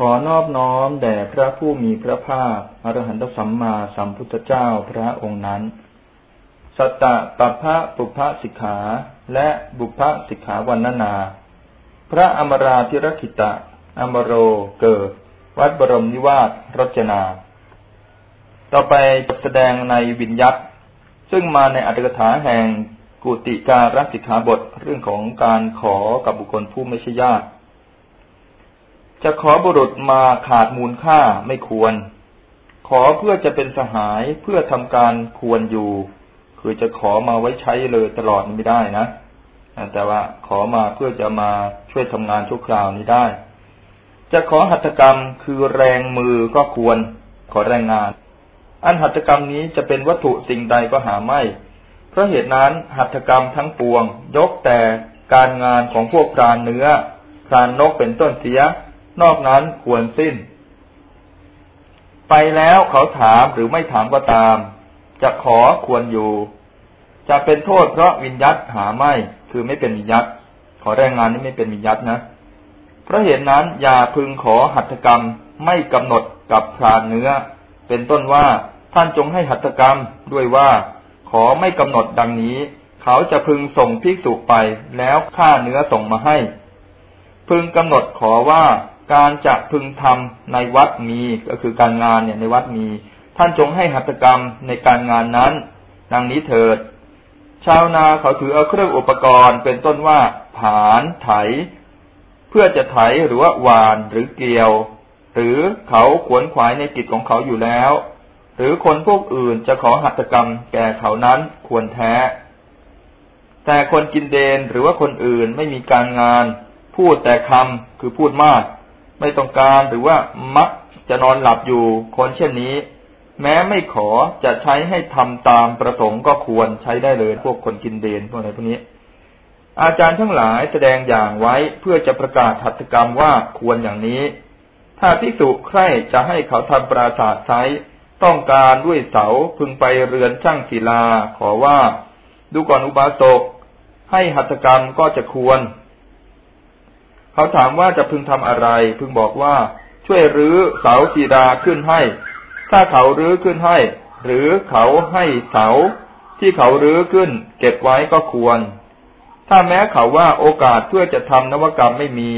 ขอนอบน้อมแด่พระผู้มีพระภาคอรหันตสัมมาสัมพุทธเจ้าพระองค์นั้น สัตตะปัพะปุพพสิกขา และบุพพสิกขาวันนา พระอมราธิรคิตะ อมโรเกิด วัดบรมนิวาสรจนา ต่อไปจะแสดงในวิญญัตซึ่งมาในอัตถกถาแห่งกุติการสิกขาบทเรื่องของการขอกับบุคคลผู้ไม่ใช่ญาติ จะขอบุรุษมาขาดมูลค่าไม่ควร ขอเพื่อจะเป็นสหายเพื่อทำการควรอยู่ คือจะขอมาไว้ใช้เลยตลอดไม่ได้นะแต่ว่าขอมาเพื่อจะมาช่วยทำงานชั่วคราวนี้ได้ จะขอหัตถกรรมคือแรงมือก็ควร ขอแรงงาน อันหัตถกรรมนี้จะเป็นวัตถุสิ่งใดก็หาไม่ เพราะเหตุนั้นหัตถกรรมทั้งปวง ยกแต่การงานของพวกพรานเนื้อพรานนกเป็นต้นเสีย นอกนั้นควรสิ้น ไปแล้วเขาถามหรือไม่ถามก็ตาม จะขอควรอยู่ จะเป็นโทษเพราะวิญญัตหาไม่คือไม่เป็นวิญญัตขอแรงงานนี้ไม่เป็นวิญญัตนะเพราะเหตุนั้นอย่าพึงขอหัตถกรรมไม่กำหนดกับพรานเนื้อ เป็นต้นว่าท่านจงให้หัตถกรรมด้วยว่าขอไม่กำหนดดังนี้ เขาจะพึงส่งภิกษุไปแล้วค่าเนื้อส่งมาให้ พึงกำหนดขอว่า การจะพึงทำในวัดมีก็คือการงานเนี่ยในวัดมี ท่านจงให้หัตถกรรมในการงานนั้น ดังนี้เถิด ชาวนาเขาถือเอาเครื่องอุปกรณ์เป็นต้นว่าผานไถ เพื่อจะไถหรือว่าหวานหรือเกี่ยว หรือเขาขวนขวายในกิจของเขาอยู่แล้ว หรือคนพวกอื่นจะขอหัตถกรรมแก่เขานั้นควรแท้ แต่คนกินเดนหรือว่าคนอื่นไม่มีการงาน พูดแต่คำคือพูดมาก ไม่ต้องการหรือว่ามักจะนอนหลับอยู่คนเช่นนี้ แม้ไม่ขอจะใช้ให้ทำตามประสงค์ก็ควรใช้ได้เลยพวกคนกินเดนพวกอะไรพวกนี้ อาจารย์ทั้งหลายแสดงอย่างไว้เพื่อจะประกาศหัตถกรรมว่าควรอย่างนี้ ถ้าพิสุใคร่จะให้เขาทำปราสาทไซต้องการด้วยเสาพึงไปเรือนช่างศิลา ขอว่า ดูก่อนอุบาสกให้หัตถกรรมก็จะควร เขาถามว่าจะพึงทำอะไร พึงบอกว่าช่วยรื้อเสาจีดาขึ้นให้ ถ้าเขารื้อขึ้นให้ หรือเขาให้เสาที่เขารื้อขึ้น เก็บไว้ก็ควร ถ้าแม้เขาว่าโอกาสเพื่อจะทำนวกรรมไม่มี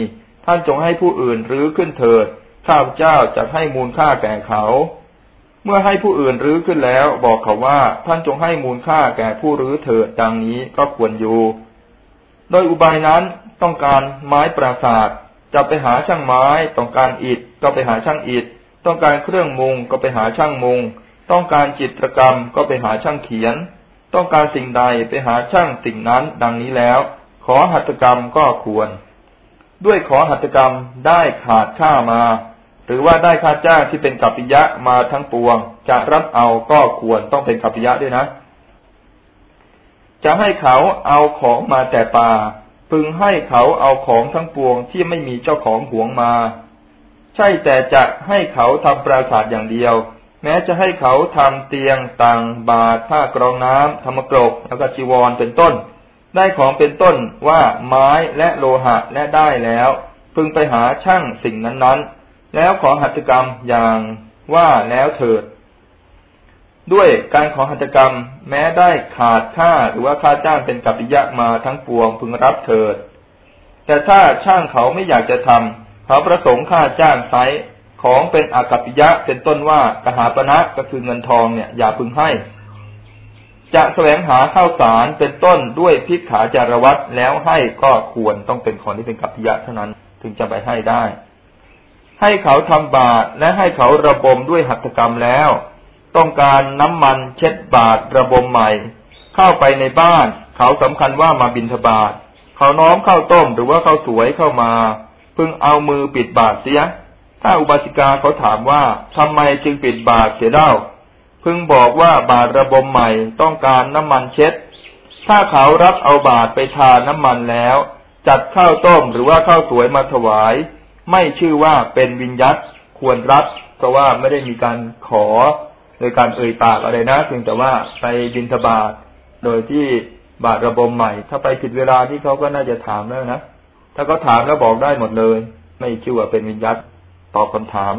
ท่านจงให้ผู้อื่นรื้อขึ้นเถิดข้าพเจ้าจะให้มูลค่าแก่เขา เมื่อให้ผู้อื่นรื้อขึ้นแล้ว บอกเขาว่าท่านจงให้มูลค่าแก่ผู้รื้อเถิดดังนี้ก็ควรอยู่ โดยอุบายนั้น ต้องการไม้ปราศาสตร์จะไปหาช่างไม้ ต้องการอิฐก็ไปหาช่างอิฐ ต้องการเครื่องมุงก็ไปหาช่างมุง ต้องการจิตรกรรมก็ไปหาช่างเขียน ต้องการสิ่งใดไปหาช่างสิ่งนั้นดังนี้แล้ว ขอหัตถกรรมก็ควร ด้วยขอหัตถกรรมได้ขาดค่ามา หรือว่าได้ค่าจ้างที่เป็นกัปปิยะมาทั้งปวง จะรับเอาก็ควรต้องเป็นกัปปิยะด้วยนะ จะให้เขาเอาของมาแต่ป่า พึงให้เขาเอาของทั้งปวงที่ไม่มีเจ้าของหวงมา ใช่แต่จะให้เขาทำปราสาทอย่างเดียว แม้จะให้เขาทำเตียงตังบาทผ้ากรองน้ำธรรมกรกแล้วก็จีวรเป็นต้น ได้ของเป็นต้นว่าไม้และโลหะและได้แล้ว พึงไปหาช่างสิ่งนั้นๆ แล้วขอหัตถกรรมอย่างว่าแล้วเถิด ด้วยการขอหัตถกรรม แม้ได้ขาดค่าหรือว่าค่าจ้างเป็นกัปปิยะมาทั้งปวงพึงรับเถิด แต่ถ้าช่างเขาไม่อยากจะทำเขาประสงค์ค่าจ้างไซของเป็นอากัปปิยะเป็นต้นว่ากหาปณะก็คือเงินทองเนี่ย อย่าพึงให้ จะแสวงหาข้าวสารเป็นต้นด้วยพิกขาจารวัตแล้วให้ก็ควรต้องเป็นของที่เป็นกัปปิยะเท่านั้นถึงจะไปให้ได้ ให้เขาทำบาตรและให้เขาระบมด้วยหัตถกรรมแล้ว ต้องการน้ำมันเช็ดบาทระบมใหม่ เข้าไปในบ้าน เขาสำคัญว่ามาบินทบาทเขาน้อมเข้าต้มหรือว่าเข้าสวยเข้ามา พึงเอามือปิดบาทเสีย ถ้าอุบาสิกาเขาถามว่าทำไมจึงปิดบาทเสียเล่า พึงบอกว่าบาทระบมใหม่ต้องการน้ำมันเช็ด ถ้าเขารับเอาบาทไปทาน้ำมันแล้ว จัดข้าวต้มหรือว่าข้าวสวยมาถวาย ไม่ชื่อว่าเป็นวิญญัตควรรับเพราะว่าไม่ได้มีการขอ โดยการเอ่ยปากอะไรนะเพียงแต่ว่าไปบินทบาทโดยที่บาทระบมใหม่ ถ้าไปผิดเวลาที่เขาก็น่าจะถามแล้วนะถ้าเขาถามแล้วบอกได้หมดเลย ไม่ชื่อว่าเป็นวิญญาตตอบคำถาม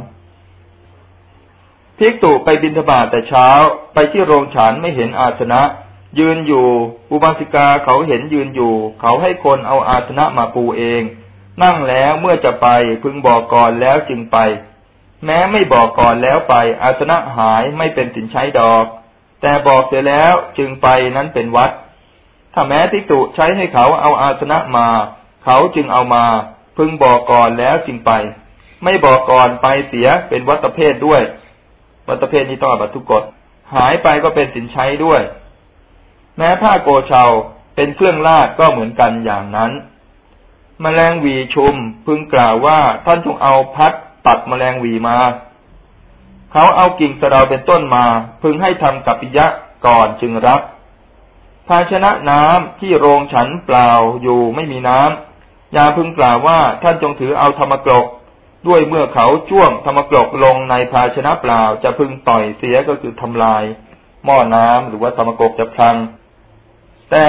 ภิกษุไปบินทบาทแต่เช้า ไปที่โรงฉันไม่เห็นอาสนะ ยืนอยู่ อุบาสิกาเขาเห็นยืนอยู่ เขาให้คนเอาอาสนะมาปูเอง นั่งแล้วเมื่อจะไปพึงบอกก่อนแล้วจึงไป แม้ไม่บอกก่อนแล้วไปอาสนะหายไม่เป็นสินใช้ดอก แต่บอกเสียแล้วจึงไปนั้นเป็นวัด ถ้าแม้ภิกษุใช้ให้เขาเอาอาสนะมา เขาจึงเอามา พึงบอกก่อนแล้วจึงไป ไม่บอกก่อนไปเสียเป็นวัตเพศด้วย วัตเพศนี้ต้องอบัตทุกกฎหายไปก็เป็นสินใช้ด้วย แม้ผ้าโกเชาเป็นเครื่องลาดก็เหมือนกันอย่างนั้นมแมลงวีชุมพึงกล่าวว่าท่านจงเอาพัด ตัดมแมลงวีมา เขาเอากิ่งสะเดาเป็นต้นมา พึงให้ทำกัปปิยะก่อนจึงรับ ภาชนะน้ำที่โรงฉันเปล่าอยู่ไม่มีน้ำอย่าพึงกล่าวว่าท่านจงถือเอาธรรมกรกด้วยเมื่อเขาจ้วงธรรมกรกลงในภาชนะเปล่า จะพึงต่อยเสียก็คือทำลาย หม้อน้ำหรือว่าธรรมกรกจะพัง แต่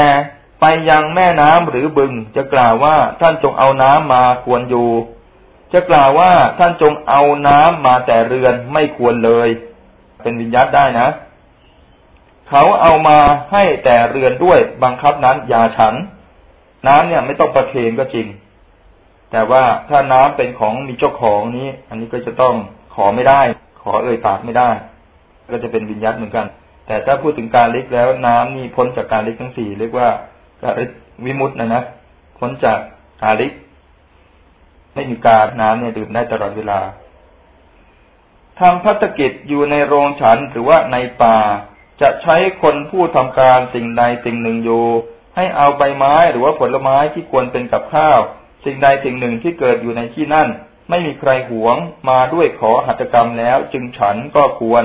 ไปยังแม่น้ำหรือบึงจะกล่าวว่าท่านจงเอาน้ำมาควรอยู่ จะกล่าวว่าท่านจงเอาน้ำมาแต่เรือนไม่ควรเลย เป็นวิญญาตได้นะ เขาเอามาให้แต่เรือนด้วยบังคับนั้นอย่าฉัน น้ำเนี่ยไม่ต้องประเคนก็จริง แต่ว่าถ้าน้ำเป็นของมีเจ้าของนี้ อันนี้ก็จะต้องขอไม่ได้ ขอเอ่ยปากไม่ได้ ก็จะเป็นวิญญาตเหมือนกัน แต่ถ้าพูดถึงการลิกแล้วน้ำนี่พ้นจากการลิกทั้งสี่เรียกว่าการลิกวิมุตนะนะพ้นจากการลิก ไม่มีการน้ำเนี่ยดื่มได้ตลอดเวลาทำพัฒกิจอยู่ในโรงฉันหรือว่าในป่า จะใช้คนผู้ทำการสิ่งใดสิ่งหนึ่งอยู่ให้เอาใบไม้หรือว่าผลไม้ที่ควรเป็นกับข้าว สิ่งใดสิ่งหนึ่งที่เกิดอยู่ในที่นั่น ไม่มีใครหวงมาด้วยขอหัตถกรรมแล้วจึงฉันก็ควร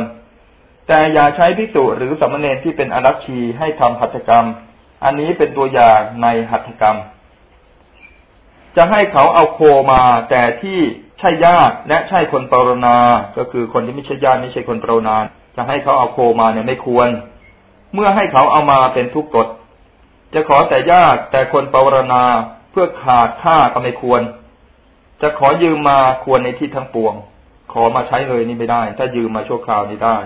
แต่อย่าใช้ภิกษุหรือสมณเณรที่เป็นอรัชชีให้ทำหัตถกรรม อันนี้เป็นตัวอย่างในหัตถกรรม จะให้เขาเอาโคมาแต่ที่ใช่ญาติและใช่คนปรณาก็คือคนที่ไม่ใช่ญาติไม่ใช่คนปรณาจะให้เขาเอาโคมาเนี่ยไม่ควร เมื่อให้เขาเอามาเป็นทุกกฎ จะขอแต่ญาติแต่คนปรณาเพื่อขาดค่าก็ไม่ควร จะขอยืมมาควรในที่ทั้งปวง ขอมาใช้เลยนี่ไม่ได้ ถ้ายืมมาชั่วคราวนี่ได้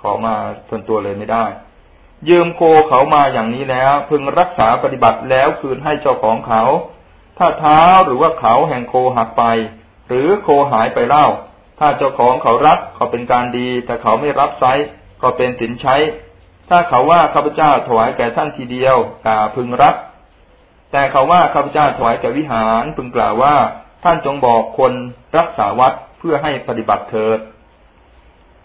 ขอมาส่วนตัวเลยไม่ได้ ยืมโคเขามาอย่างนี้แล้ว พึงรักษาปฏิบัติแล้วคืนให้เจ้าของเขา ถ้าเท้าหรือว่าเขาแห่งโคหักไป หรือโคหายไปเล่า ถ้าเจ้าของเขารับก็เป็นการดี แต่เขาไม่รับไซก็เป็นสินใช้ ถ้าเขาว่าข้าพเจ้าถวายแก่ท่านทีเดียวกาพึงรับ แต่เขาว่าข้าพเจ้าถวายแก่วิหารพึงกล่าวว่า ท่านจงบอกคนรักษาวัดเพื่อให้ปฏิบัติเถิด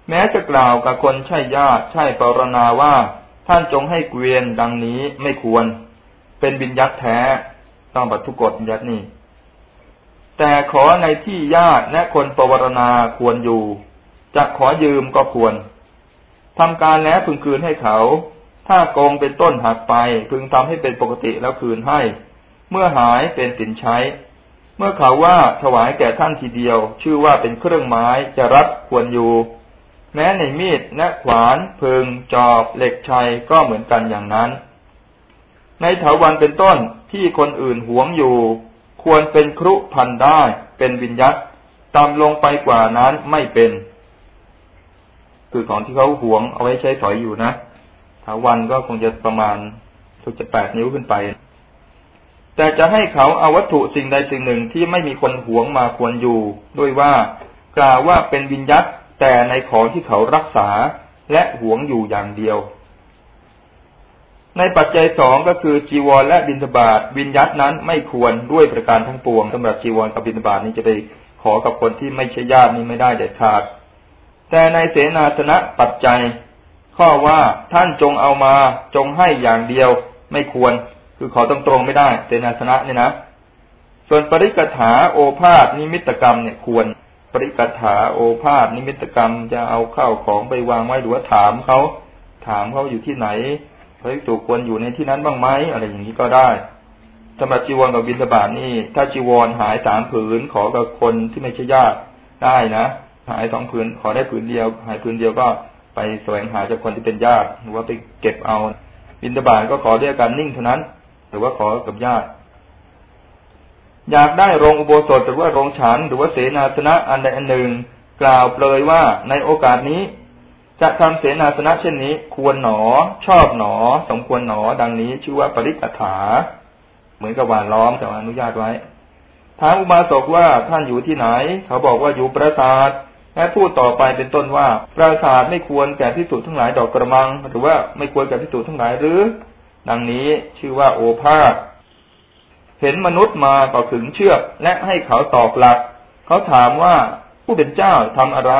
แม้จะกล่าวกับคนใช่ญาติใช่ปรณาว่า ท่านจงให้เกวียนดังนี้ไม่ควร เป็นบิญญัตแท้ ต้องบัตทุกกฎบิญญัตนี่ แต่ขอในที่ญาติและคนปรณาควรอยู่ จะขอยืมก็ควรทำการแล้วพึงคืนให้เขา ถ้าโกงเป็นต้นหักไป พึงทำให้เป็นปกติแล้วคืนให้ เมื่อหายเป็นสินใช้ เมื่อเขาว่าถวายแก่ท่านทีเดียว ชื่อว่าเป็นเครื่องไม้จะรับควรอยู่ แม้ในมีดและขวานพึงจอบเหล็กชัยก็เหมือนกันอย่างนั้น ในเถาวันเป็นต้นที่คนอื่นหวงอยู่ ควรเป็นครุพันได้เป็นวิญญัตต่ำลงไปกว่านั้นไม่เป็น คือของที่เขาหวงเอาไว้ใช้สอยอยู่นะถาวันก็คงจะประมาณสุกจะแปดนิ้วขึ้นไป แต่จะให้เขาเอาวัตถุสิ่งใดสิ่งหนึ่งที่ไม่มีคนหวงมาควรอยู่ ด้วยว่ากล่าวว่าเป็นวิญญัตแต่ในของที่เขารักษาและหวงอยู่อย่างเดียว ในปัจจัยสองก็คือจีวรและบิณฑบาตวิญญัตนั้นไม่ควรด้วยประการทั้งปวงสำหรับจีวรกับบิณฑบาตนี้จะไปขอกับคนที่ไม่ใช่ญาตินี้ไม่ได้เด็ดขาด แต่ในเสนาสนะปัจจัย ข้อว่าท่านจงเอามาจงให้อย่างเดียวไม่ควร คือขอตรงตรงไม่ได้เตนาสนะเนี่ยนะส่วนปริกถาโอภาษนิมิตกรรมเนี่ยควร ปริกถาโอภาษนิมิตกรรมจะเอาเข้าของไปวางไว้หรือว่าถามเขาถามเขาอยู่ที่ไหน พระถูกควรอยู่ในที่นั้นบ้างไหมอะไรอย่างนี้ก็ได้สำหรับจีวรกับบิณฑบาตนี่ ถ้าจีวรหายสามผืนขอกับคนที่ไม่ใช่ญาติได้นะหายสองผืนขอได้ผืนเดียว หายผืนเดียวก็ไปแสวงหาจากคนที่เป็นญาติ หรือว่าไปเก็บเอา บินตบาทก็ขอด้วยการนิ่งเท่านั้น หรือว่าขอกับญาติ อยากได้โรงอุโบสถหรือว่าโรงฉัน หรือว่าเสนาสนะอันใดอันหนึ่ง กล่าวเปลยว่าในโอกาสนี้ จะทำเสนาสนะเช่นนี้ ควรหนอ ชอบหนอ สมควรหนอ ดังนี้ชื่อว่าปริกถา เหมือนกับหวานล้อมแต่อนุญาตไว้ถามอุบาสกว่าท่านอยู่ที่ไหน เขาบอกว่าอยู่ปราสาทและพูดต่อไปเป็นต้นว่า ปราสาทไม่ควรแก่พิสูจน์ทั้งหลายดอกกระมัง หรือว่าไม่ควรแก่พิสูจน์ทั้งหลายหรือ ดังนี้ชื่อว่าโอภาษเห็นมนุษย์มาก็ขึงเชือกและให้เขาตอกหลัก เขาถามว่าผู้เป็นเจ้าทำอะไร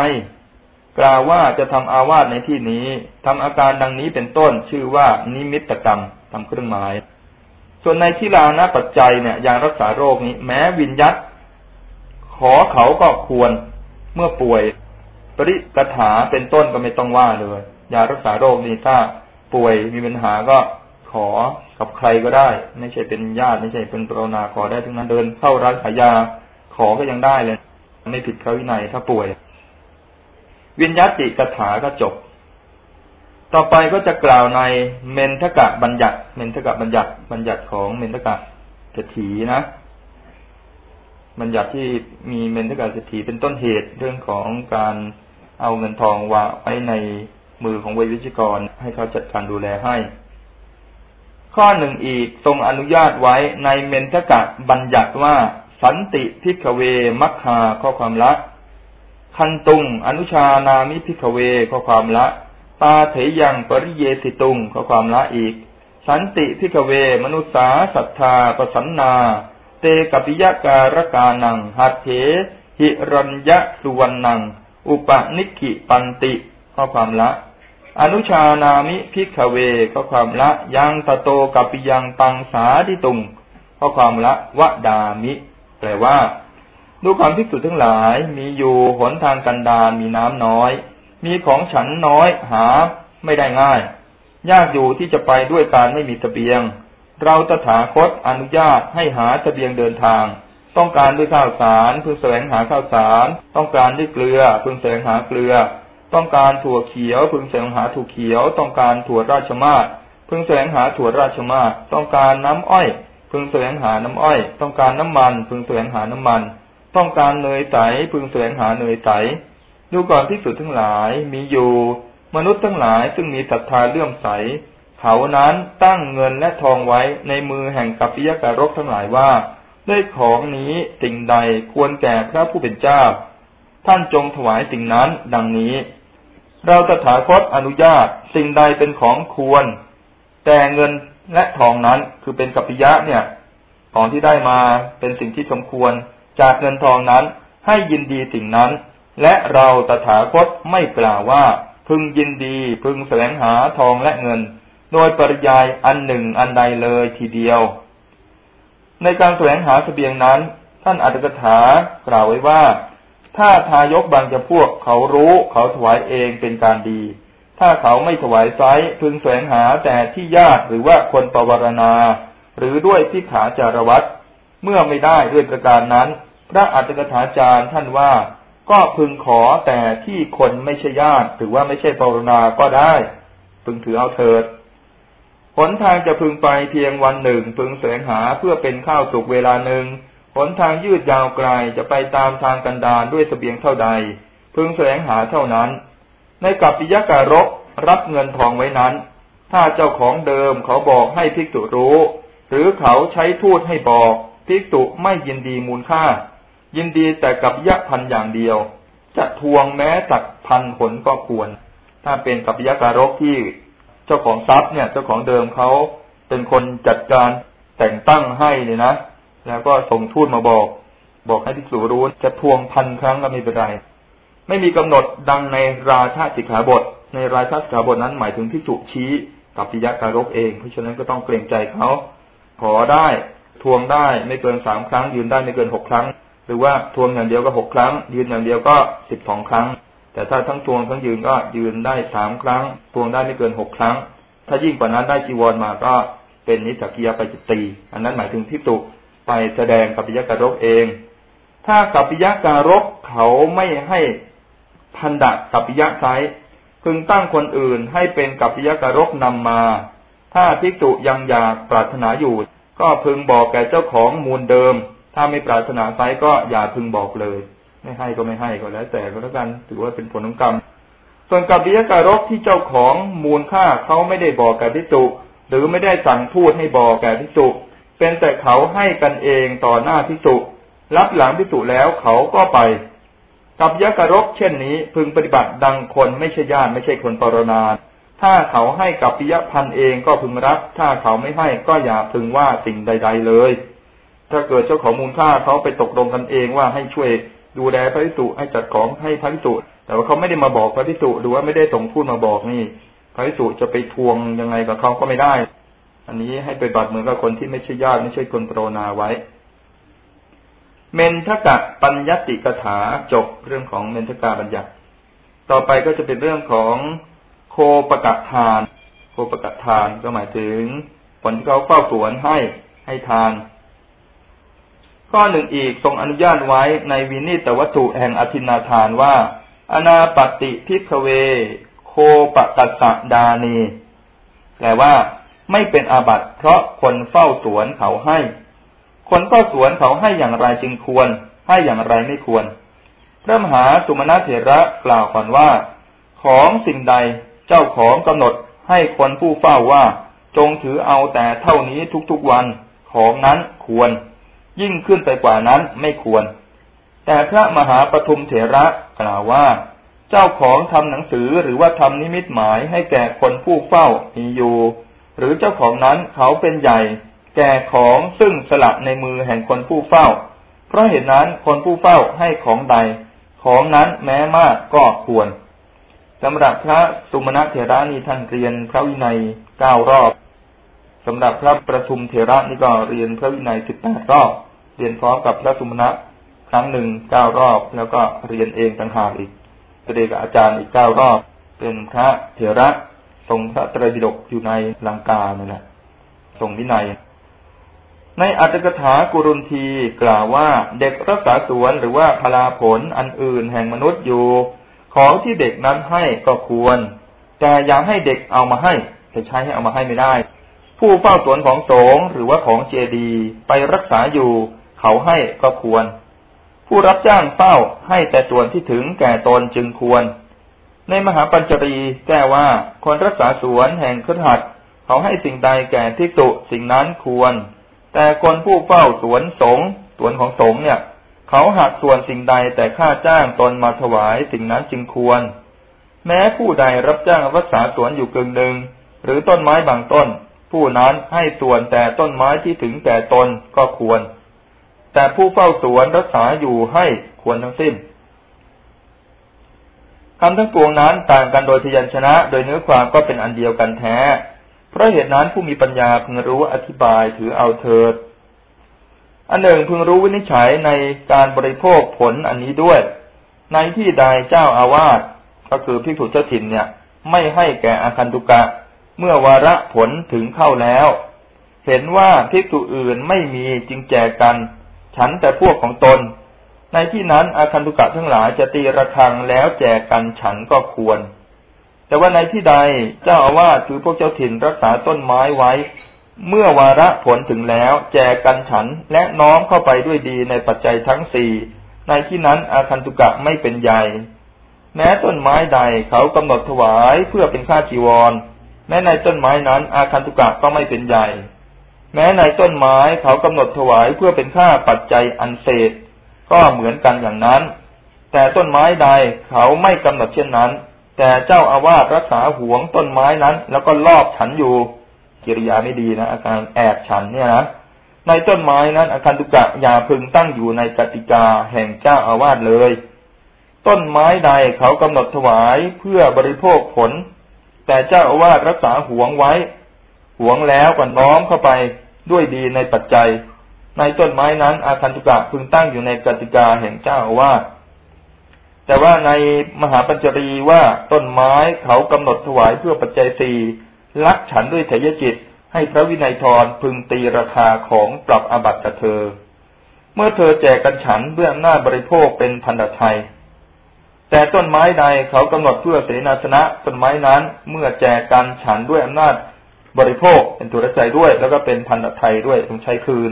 กล่าวว่าจะทำอาวาสในที่นี้ทำอาการดังนี้เป็นต้นชื่อว่านิมิตกรรมทำเครื่องหมาย ส่วนในที่ลานะปัจจัยเนี่ยยางรักษาโรคนี้ แม้วินยัตขอเขาก็ควรเมื่อป่วย ปริกถาเป็นต้นก็ไม่ต้องว่าเลยยารักษาโรคนี้ถ้าป่วยมีปัญหาก็ขอกับใครก็ได้ ไม่ใช่เป็นญาติไม่ใช่เป็นปรนาขอได้ทั้งนั้นเดินเข้าร้านขายยาขอก็ยังได้เลย ไม่ผิดเขาวินัยถ้าป่วย วิญญาติกถาก็จบ ต่อไปก็จะกล่าวในเมณฑกะบัญญัติ เมณฑกะบัญญัติบัญญัติของเมณฑกะเศรษฐีนะบัญญัติที่มีเมณฑกะเศรษฐีเป็นต้นเหตุเรื่องของการเอาเงินทองวางไว้ในมือของไวยาวัจกรให้เขาจัดการดูแลให้ ข้อหนึ่งอีกทรงอนุญาตไว้ในเมณฑกะบัญญัติว่า สันติ ภิกขเวมัคคาข้อความละ คันตุง อนุชานามิ ภิกขเวข้อความละ ปาเถยยังปริเยสิตุงข้อความละอีก สันติ ภิกขเว มนุสสา สัทธาปสันนา เต กัปปิยการกานังหัตเถหิรัญญสุวัณณัง อุปนิกขิปันติ ข้อความละ อนุชานามิ ภิกขเวข้อความละยังตโตกับปิยังตังสาดิตุง ข้อความละวะดามิ แปลว่า ดูความพิกษุทั้งหลายมีอยู่หนทางกันดารมีน้ำน้อย มีของฉันน้อยหาไม่ได้ง่าย ยากอยู่ที่จะไปด้วยการไม่มีตะเบียง เราตถาคตอนุญาตให้หาตะเบียงเดินทาง ต้องการด้วยข้าวสารพึงแสวงหาข้าวสาร ต้องการด้วยเกลือพึงแสวงหาเกลือ ต้องการถั่วเขียวพึงแสวงหาถั่วเขียว ต้องการถั่วราชมาศพึงแสวงหาถั่วราชมาศต้องการน้ำอ้อย พึงแสวงหาน้ำอ้อย ต้องการน้ำมัน พึงแสวงหาน้ำมัน ต้องการเนยใสพึงแสวงหาเนยใสดูก่อนที่สุดทั้งหลายมีอยู่ มนุษย์ทั้งหลายซึ่งมีศรัทธาเลื่อมใส เขานั้นตั้งเงินและทองไว้ในมือแห่งกัปปิยการกทั้งหลายว่าด้วยของนี้สิ่งใดควรแก่พระผู้เป็นเจ้า ท่านจงถวายสิ่งนั้นดังนี้ เราตถาคตอนุญาตสิ่งใดเป็นของควร แต่เงินและทองนั้นคือเป็นกัปปิยะเนี่ย ของที่ได้มาเป็นสิ่งที่สมควร จากเงินทองนั้นให้ยินดีสิ่งนั้น และเราตถาคตไม่กล่าวว่า พึงยินดีพึงแสวงหาทองและเงิน โดยปริยายอันหนึ่งอันใดเลยทีเดียว ในการแสวงหาสเสบียงนั้น ท่านอัตถกถากล่าวไว้ว่า ถ้าทายกบางจะพวกเขารู้เขาถวายเองเป็นการดี ถ้าเขาไม่ถวายไซพึงแสวงหาแต่ที่ญาติหรือว่าคนปวารณา หรือด้วยที่ขาจารวัตเมื่อไม่ได้ด้วยประการนั้น พระอัตถกถาจารย์ท่านว่าก็พึงขอแต่ที่คนไม่ใช่ญาติหรือว่าไม่ใช่ปรณาก็ได้ พึงถือเอาเถิดหนทางจะพึงไปเพียงวันหนึ่ง พึงแสวงหาเพื่อเป็นข้าวสุกเวลาหนึ่งหนทางยืดยาวไกลจะไปตามทางกันดารด้วยสเสบียงเท่าใด พึงแสวงหาเท่านั้น ในกับปิยการกรับเงินทองไว้นั้น ถ้าเจ้าของเดิมเขาบอกให้ภิกษุรู้ หรือเขาใช้ทูตให้บอกภิกษุไม่ยินดีมูลค่า ยินดีแต่กับยักพันอย่างเดียว จะทวงแม้ตักพันผลก็ควร ถ้าเป็นกับปิยการกที่เจ้าของทรัพย์เนี่ย เจ้าของเดิมเขาเป็นคนจัดการแต่งตั้งให้เนี่ยนะ แล้วก็ส่งทูตมาบอก บอกให้ภิกษุรู้จะทวงพันครั้งก็ไม่เป็นไร ไม่มีกำหนดดังในราชาสิกขาบท ในราชาสิกขาบทนั้นหมายถึงภิกษุชี้กับปิยะการกเอง เพราะฉะนั้นก็ต้องเกรงใจเขา ขอได้ทวงได้ไม่เกินสามครั้งยืนได้ไม่เกินหกครั้ง หรือว่าทวงอย่างเดียวก็หกครั้ง ยืนอย่างเดียวก็สิบสองครั้ง แต่ถ้าทั้งทวงทั้งยืนก็ยืนได้สามครั้ง ทวงได้ไม่เกินหกครั้ง ถ้ายิ่งกว่านั้นได้จีวรมาก็เป็นนิสักิยปจิตตีอันนั้นหมายถึงพิจุไปแสดงกัปปิยการกเอง ถ้ากัปปิยการกเขาไม่ให้พันดะกัปปิยะไซพึงตั้งคนอื่นให้เป็นกัปปิยการกนำมา ถ้าภิกษุยังอยากปรารถนาอยู่ ก็พึงบอกแก่เจ้าของมูลเดิม ถ้าไม่ปรารถนาไซก็อย่าพึงบอกเลย ไม่ให้ก็ไม่ให้ก็แล้ว แต่ก็แล้วกันถือว่าเป็นผลของกรรม ส่วนกับปิยการกที่เจ้าของมูลค่าเขาไม่ได้บอกแก่พิจุหรือไม่ได้สั่งพูดให้บอกแก่พิจุเป็นแต่เขาให้กันเองต่อหน้าพิจุรับหลังพิจุแล้วเขาก็ไปกับยกรกเช่นนี้พึงปฏิบัติดังคนไม่ใช่ญาติไม่ใช่คนปรนนาถ้าเขาให้กับปิยพันธ์เองก็พึงรับ ถ้าเขาไม่ให้ก็อย่าพึงว่าสิ่งใด ๆ เลย ถ้าเกิดเจ้าของมูลค่าเขาไปตกลงกันเองว่าให้ช่วยดูแลพระพิสุให้จัดของให้พระพิสุแต่ว่าเขาไม่ได้มาบอกพระพิสุหรือว่าไม่ได้ส่งพูดมาบอกนี่ พระพิสุจะไปทวงยังไงกับเขาก็ไม่ได้ อันนี้ให้ไปบัตรเหมือนกับคนที่ไม่ใช่ญาติไม่ใช่คนโปรนาไว้ เมนทกะปัญญติกถาจบเรื่องของเมนทกาบัญญัติ ต่อไปก็จะเป็นเรื่องของโคปกะทาน โคปกะทานก็หมายถึงผลที่เขาเฝ้าสวนให้ให้ทาน ข้อหนึ่งอีกทรงอนุญาตไว้ในวินิตวัตถุแห่งอธินาทานว่า อนาปติพิกเว โคปกัสดานีแปลว่า ไม่เป็นอาบัติเพราะคนเฝ้าสวนเขาให้ คนเฝ้าสวนเขาให้อย่างไรจึงควร ให้อย่างไรไม่ควร พระมหาสุมาณเถระกล่าวก่อนว่า ของสิ่งใดเจ้าของกำหนดให้คนผู้เฝ้าว่า จงถือเอาแต่เท่านี้ทุกๆวัน ของนั้นควร ยิ่งขึ้นไปกว่านั้นไม่ควร แต่พระมหาปทุมเถระกล่าวว่า เจ้าของทำหนังสือหรือว่าทำนิมิตหมายให้แก่คนผู้เฝ้ามีอยู่ หรือเจ้าของนั้นเขาเป็นใหญ่ แก่ของซึ่งสละในมือแห่งคนผู้เฝ้า เพราะเหตุนั้นคนผู้เฝ้าให้ของใด ของนั้นแม้มากก็ควรสำหรับพระสุมาณเถระนี่ท่านเรียนพระวินัยเก้ารอบสำหรับพระประชุมเถระนี่ก็เรียนพระวินัยสิบแปดรอบ เรียนพร้อมกับพระสุมาณะครั้งหนึ่งเก้ารอบ แล้วก็เรียนเองต่างหากอีกเรียนกับอาจารย์อีกเก้ารอบ เป็นพระเถระทรงพระตรปิฎกอยู่ในลังกาเนี่ยแหละทรงวินัย ในอัตถกถากุรุนทีกล่าวว่าเด็กรักษาสวนหรือว่าพลาผลอันอื่นแห่งมนุษย์อยู่ ของที่เด็กนั้นให้ก็ควร แต่อย่าให้เด็กเอามาให้จะใช้ให้เอามาให้ไม่ได้ ผู้เฝ้าสวนของสงหรือว่าของเจดีไปรักษาอยู่ เขาให้ก็ควร ผู้รับจ้างเฝ้าให้แต่ส่วนที่ถึงแก่ตนจึงควร ในมหาปัญจรีแก้ว่าคนรักษาสวนแห่งครหัดเขาให้สิ่งใดแก่ทิตุสิ่งนั้นควร แต่คนผู้เฝ้าสวนสงสวนของสงเนี่ย เขาหักส่วนสิ่งใดแต่ค่าจ้างตนมาถวายสิ่งนั้นจึงควร แม้ผู้ใดรับจ้างรักษาสวนอยู่กึ่งหนึ่งหรือต้นไม้บางต้น ผู้นั้นให้ส่วนแต่ต้นไม้ที่ถึงแก่ตนก็ควร แต่ผู้เฝ้าสวนรักษาอยู่ให้ควรทั้งสิ้นคำทั้งปวงนั้นต่างกันโดยทยัญชนะ โดยเนื้อความก็เป็นอันเดียวกันแท้ เพราะเหตุนั้นผู้มีปัญญาพึงรู้อธิบายถือเอาเถิด อันหนึ่งพึงรู้วินิจฉัยในการบริโภคผลอันนี้ด้วย ในที่ใดเจ้าอาวาสก็คือพิถุเจ้าถิ่นเนี่ย ไม่ให้แก่อาคันตุกะ เมื่อวาระผลถึงเข้าแล้ว เห็นว่าพิถุอื่นไม่มีจึงแจกกัน ฉันแต่พวกของตน ในที่นั้นอาคันตุกะทั้งหลายจะตีระฆังแล้วแจกกันฉันก็ควร แต่ว่าในที่ใดเจ้าอาวาสคือพวกเจ้าถิ่นรักษาต้นไม้ไว้ เมื่อวาระผลถึงแล้ว แจกกันฉันและน้อมเข้าไปด้วยดีในปัจจัยทั้งสี่ในที่นั้นอาคันตุกะไม่เป็นใหญ่ แม้ต้นไม้ใดเขากำหนดถวายเพื่อเป็นค่าจีวรแม้ในต้นไม้นั้นอาคันตุกะก็ไม่เป็นใหญ่ แม้ในต้นไม้เขากำหนดถวายเพื่อเป็นค่าปัจจัยอันเศษ ก็เหมือนกันอย่างนั้น แต่ต้นไม้ใดเขาไม่กำหนดเช่นนั้น แต่เจ้าอาวาสรักษาห่วงต้นไม้นั้น แล้วก็ลอบฉันอยู่ กิริยาไม่ดีนะอาการแอบฉันเนี่ยนะในต้นไม้นั้นอาการตุกะอย่าพึงตั้งอยู่ในกติกาแห่งเจ้าอาวาสเลย ต้นไม้ใดเขากำหนดถวายเพื่อบริโภคผล แต่เจ้าอาวาสรักษาหวงไว้ หวงแล้วก็น้อมเข้าไปด้วยดีในปัจจัย ในต้นไม้นั้น อาคันตุกะพึงตั้งอยู่ในกติกาแห่งเจ้าอาวาแต่ว่าในมหาปัญจรีว่าต้นไม้เขากำหนดถวายเพื่อปัจจัยสี่ลักฉันด้วยเถยจิต ให้พระวินัยทรพึงตีราคาของปรับอบัติกับเธอ เมื่อเธอแจกกันฉันเบื้องหน้าบริโภคเป็นพันธไทยแต่ต้นไม้ใดเขากำหนดเพื่อเสนาสนะต้นไม้นั้น เมื่อแจกกันฉันด้วยอำนาจ บริโภคเป็นตัวรัใจด้วย แล้วก็เป็นพันธไทยด้วยต้องใช้คืน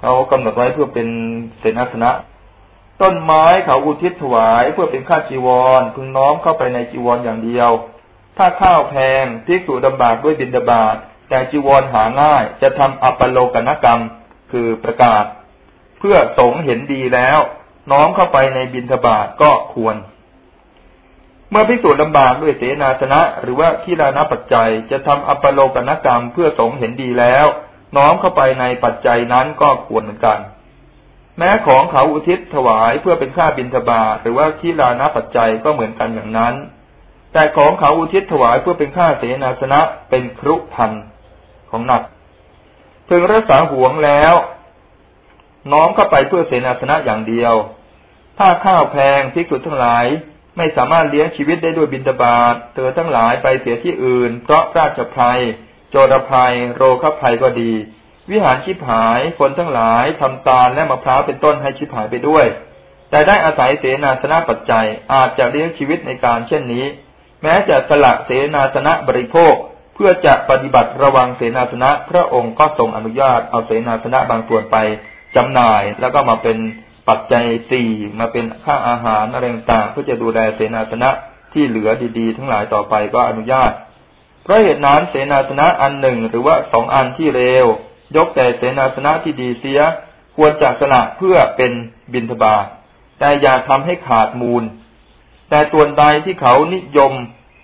เขากำหนดไว้เพื่อเป็นเสนาสนะ ต้นไม้เขาอุทิศถวายเพื่อเป็นค่าจีวร พึงน้อมเข้าไปในจีวรอย่างเดียว ถ้าข้าวแพงที่สู่ดำบากด้วยบินดาบาดแต่จีวรหาง่ายจะทำอัปโลกนกรรมคือประกาศ เพื่อสงเห็นดีแล้ว น้อมเข้าไปในบินทบาทก็ควร เมื่อพิสูจน์ลำบากด้วยเสนาสนะ หรือว่าขีลานะปัจจัยจะทำอัปโลกนกรรมเพื่อสงเห็นดีแล้ว น้อมเข้าไปในปัจจัยนั้นก็ควรเหมือนกัน แม้ของเขาอุทิศถวายเพื่อเป็นค่าบินทบาหรือว่าขีลานะปัจจัยก็เหมือนกันอย่างนั้น แต่ของเขาอุทิศถวายเพื่อเป็นค่าเสนาสนะเป็นครุพันของหนักพึงรักษาห่วงแล้ว น้อมเข้าไปเพื่อเสนาสนะอย่างเดียว ถ้าข้าวแพงพิกุทั้งหลาย ไม่สามารถเลี้ยงชีวิตได้ด้วยบินตบาตเธอทั้งหลายไปเสียที่อื่น เพราะราชภัย โจรภัย โรคภัยก็ดี วิหารชิบหายคนทั้งหลายทำตาลและมะพร้าวเป็นต้นให้ชิบหายไปด้วย แต่ได้อาศัยเสนาสนะปัจจัยอาจจะเลี้ยงชีวิตในการเช่นนี้ แม้จะสละเสนาสนะบริโภค เพื่อจะปฏิบัติระวังเสนาสนะ พระองค์ก็ทรงอนุญาตเอาเสนาสนะบางส่วนไปจำหน่ายแล้วก็มาเป็น ปัจจัยสี่มาเป็นค่าอาหารอะไรต่างเพื่อจะดูแลเสนาสนะที่เหลือดีๆ ทั้งหลายต่อไปก็อนุญาต เพราะเหตุนั้นเสนาสนะอันหนึ่งหรือว่าสองอันที่เร็ว ยกแต่เสนาสนะที่ดีเสีย ควรจะสละเพื่อเป็นบินทบาทแต่อย่าทำให้ขาดมูล แต่ส่วนใดที่เขานิยม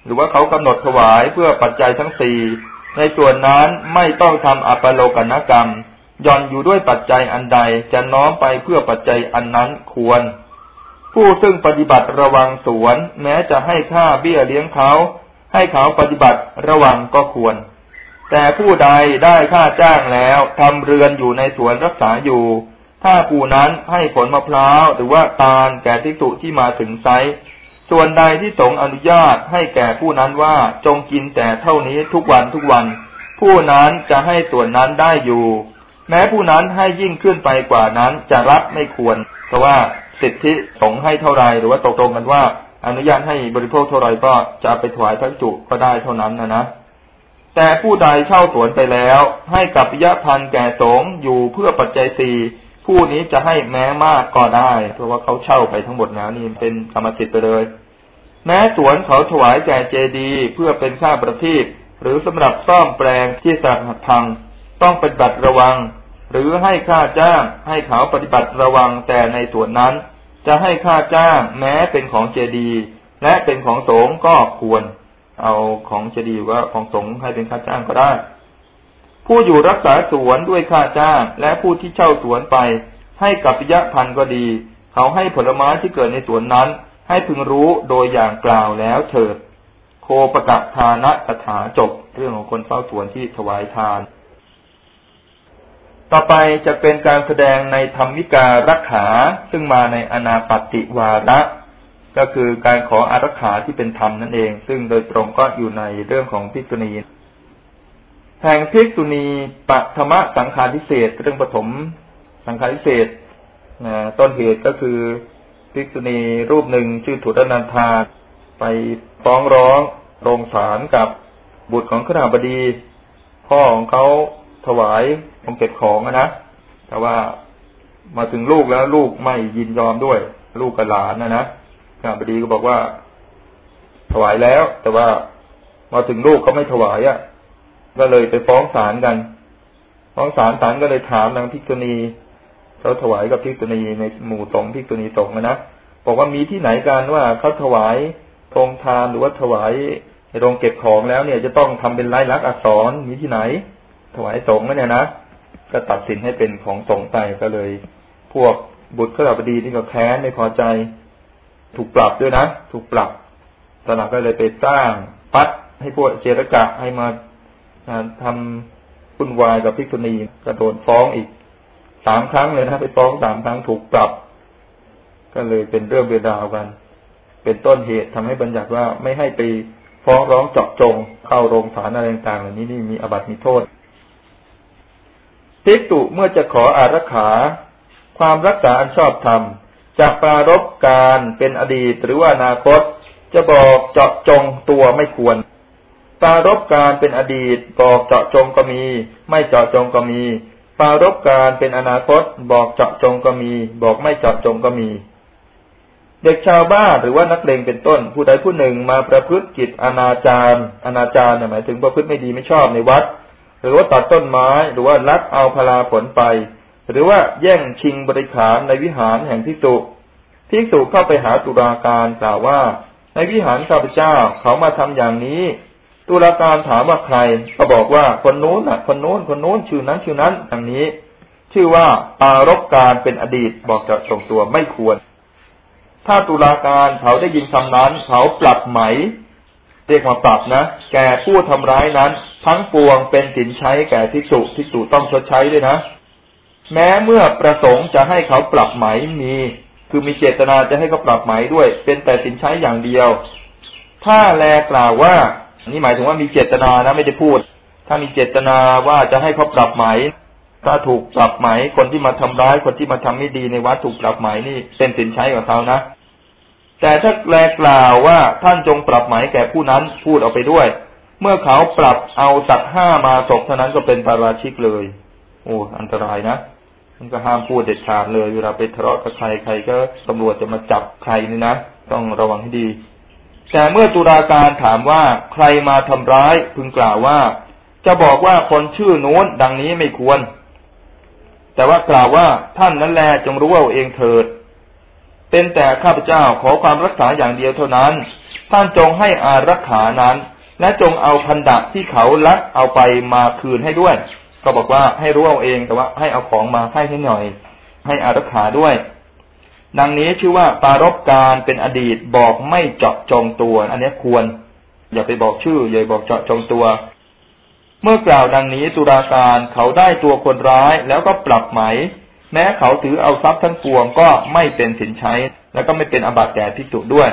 หรือว่าเขากำหนดถวายเพื่อปัจจัยทั้งสี่ในส่วนนั้นไม่ต้องทำอัปโลกนกรรม ย่อนอยู่ด้วยปัจจัยอันใดจะน้อมไปเพื่อปัจจัยอันนั้นควร ผู้ซึ่งปฏิบัติระวังสวน แม้จะให้ค่าเบี้ยเลี้ยงเขา ให้เขาปฏิบัติระวังก็ควร แต่ผู้ใดได้ค่าจ้างแล้วทำเรือนอยู่ในสวนรักษาอยู่ ถ้าผู้นั้นให้ผลมะพร้าวหรือว่าตาลแก่ทิสุที่มาถึงไซส่วนใดที่สงอนุญาตให้แก่ผู้นั้นว่าจงกินแต่เท่านี้ทุกวันทุกวัน ผู้นั้นจะให้ส่วนนั้นได้อยู่ แม้ผู้นั้นให้ยิ่งขึ้นไปกว่านั้นจะรับไม่ควร เพราะว่าสิทธิสงให้เท่าไรหรือว่าตกลงกันว่า อนุญาตให้บริโภคเท่าไรก็จะไปถวายพระจุก็ได้เท่านั้นนะนะแต่ผู้ใดเช่าสวนไปแล้ว ให้กับยะพันแก่สงอยู่เพื่อปัจจัยสี่ผู้นี้จะให้แม้มากก็ได้ เพราะว่าเขาเช่าไปทั้งหมดแล้วนี่เป็นกรรมสิทธิ์ไปเลย แม้สวนเขาถวายแก่เจดี เพื่อเป็นค่าประทีปหรือสำหรับซ่อมแปลงที่สักพัง ต้องปฏิบัติระวัง หรือให้ค่าจ้างให้เขาปฏิบัติระวังแต่ในส่วนนั้น จะให้ค่าจ้างแม้เป็นของเจดีและเป็นของสงฆ์ก็ควร เอาของเจดีว่าของสงฆ์ให้เป็นค่าจ้างก็ได้ ผู้อยู่รักษาสวนด้วยค่าจ้าง และผู้ที่เช่าสวนไป ให้กับปิยะพันก็ดี เขาให้ผลไม้ที่เกิดในสวนนั้น ให้พึงรู้โดยอย่างกล่าวแล้วเถิดโคประกาศทานะคาถาจบเรื่องของคนเฝ้าสวนที่ถวายทาน ต่อไปจะเป็นการแสดงในธรรมิการักขา ซึ่งมาในอนาปติวาระ ก็คือการขออารักขาที่เป็นธรรมนั่นเอง ซึ่งโดยตรงก็อยู่ในเรื่องของพิจุณีแห่งภิกษุณีปัทมะสังขารพิเศษเรื่องปฐมสังขารพิเศษต้นเหตุก็คือภิกษุณีรูปหนึ่งชื่อถุรนันทาไปฟ้องร้องโรงศาลกับบุตรของขณาบดี พ่อของเขา ถวายองเก็บของนะแต่ว่ามาถึงลูกแล้วลูกไม่ยินยอมด้วย ลูกกับหลานนะนะขณาบดีก็บอกว่า ถวายแล้ว แต่ว่ามาถึงลูกเขาไม่ถวายอะ่ะ ก็เลยไปฟ้องศาลกัน ฟ้องศาลศาลก็เลยถามนางพิกณีเขาถวายกับพิกณีในหมู่สงพิกณีสงนะบอกว่ามีที่ไหนกันว่าเขาถวายโรงทานหรือว่าถวายโรงเก็บของแล้วเนี่ยจะต้องทำเป็นลายลักษณ์อักษรมีที่ไหน ถวายสงฆ์เนี่ยนะก็ตัดสินให้เป็นของสงฆ์ไปก็เลย พวกบุตรข้าพดีที่ก็แค้นไม่พอใจ ถูกปรับด้วยนะถูกปรับตอนหลังก็เลยไปสร้างปัดให้พวกเจรกะให้มาทำวุ่นวายกับพิกษุณีก็โดนฟ้องอีกสามครั้งเลยนะไปฟ้องสามครั้งถูกปรับ ก็เลยเป็นเรื่องเบดาวกัน เป็นต้นเหตุทำให้บัญญัติว่าไม่ให้ไปฟ้องร้องเจาะจงเข้าโรงศาลอะไรต่างๆเหล่านี้นี่มีอบัติมีโทษ ภิกษุเมื่อจะขออารักขา ความรักษาอันชอบธรรมจากปรารบการเป็นอดีตหรือว่าอนาคต จะบอกเจาะจงตัวไม่ควรปารบการเป็นอดีต บอกเจาะจงก็มี ไม่เจาะจงก็มีปารบการเป็นอนาคต บอกเจาะจงก็มี บอกไม่เจาะจงก็มี เด็กชาวบ้านหรือว่านักเลงเป็นต้น ผู้ใดผู้หนึ่งมาประพฤติกิจอนาจารอนาจารหมายถึงประพฤติไม่ดีไม่ชอบในวัด หรือว่าตัดต้นไม้หรือว่าลักเอาพลาผลไป หรือว่าแย่งชิงบริขารในวิหารแห่งพิสุพิสุเข้าไปหาตุลาการกล่าวว่า ในวิหารข้าพเจ้าเขามาทำอย่างนี้ ตุลาการถามว่าใคร ก็บอกว่าคนโน้นน่ะ คนโน้นคนโน้นชื่อนั้นชื่อนั้นอย่างนี้ ชื่อว่าปารบการเป็นอดีตบอกจะตรงตัวไม่ควร ถ้าตุลาการเขาได้ยินคำนั้นเขาปรับไหม เรียกมาปรับนะ แก่ผู้ทำร้ายนั้น ทั้งปวงเป็นสินใช้แก่ทิสุทิสุต้องชดใช้ด้วยนะ แม้เมื่อประสงค์จะให้เขาปรับไหมมี คือมีเจตนาจะให้เขาปรับไหมด้วย เป็นแต่สินใช้อย่างเดียว ถ้าแลกล่าวว่านี่หมายถึงว่ามีเจตนานะไม่ได้พูด ถ้ามีเจตนาว่าจะให้เขาปรับไหม ถ้าถูกปรับไหม คนที่มาทำร้ายคนที่มาทำไม่ดีในวัดถูกปรับไหมนี่เป็นสินใช้ของเขานะ แต่ถ้าแปลกล่าวว่าท่านจงปรับไหมแก่ผู้นั้นพูดออกไปด้วย เมื่อเขาปรับเอาสัตห้ามาศกเท่านั้นก็เป็นปาราชิกเลย โอ้อันตรายนะมันก็ห้ามพูดเด็ดขาดเลยเวลาไปทะเลาะกับใครใครก็ตำรวจจะมาจับใครนี่นะต้องระวังให้ดี แต่เมื่อตุลาการถามว่าใครมาทำร้ายพึงกล่าวว่า จะบอกว่าคนชื่อโน้นดังนี้ไม่ควร แต่ว่ากล่าวว่าท่านนั้นแลจงรู้ว่าเองเถิด เป็นแต่ข้าพเจ้าขอความรักษาอย่างเดียวเท่านั้น ท่านจงให้อารักขานั้น และจงเอาพันดะที่เขาลักเอาไปมาคืนให้ด้วย ก็บอกว่าให้รู้เอาเองแต่ว่าให้เอาของมาให้ให้หน่อย ให้อารักขาด้วย ดังนี้ชื่อว่าปารบการเป็นอดีตบอกไม่เจาะจงตัว อันนี้ควร อย่าไปบอกชื่อ อย่าบอกเจาะจงตัวเมื่อกล่าวดังนี้ตุลาการเขาได้ตัวคนร้ายแล้วก็ปรับไหม แม้เขาถือเอาทรัพย์ทั้งปวงก็ไม่เป็นสินใช้ แล้วก็ไม่เป็นอบัติแก่พิจุด้วย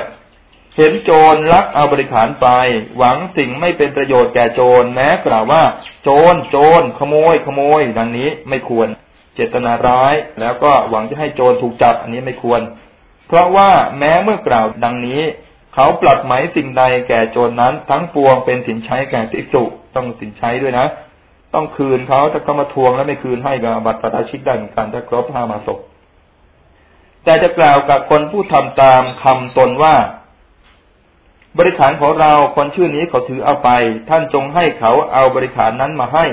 เห็นโจรลักเอาบริขารไป หวังสิ่งไม่เป็นประโยชน์แก่โจรแม้กล่าวว่า โจรโจรขโมย ขโมย ดังนี้ไม่ควร เจตนาร้าย แล้วก็หวังจะให้โจรถูกจับอันนี้ไม่ควร เพราะว่าแม้เมื่อกล่าวดังนี้ เขาปลัดไหมสิ่งใดแก่โจรนั้นทั้งปวงเป็นสินใช้แก่สิสุต้องสินใช้ด้วยนะ ต้องคืนเขาถ้าเขามาทวงแล้วไม่คืนให้กับบัตรประชาชิกได้เหมือนกันถ้าครบห้ามาศกแต่จะกล่าวกับคนผู้ทำตามคำตนว่า บริขารของเราคนชื่อนี้เขาถือเอาไป ท่านจงให้เขาเอาบริขารนั้นมาให้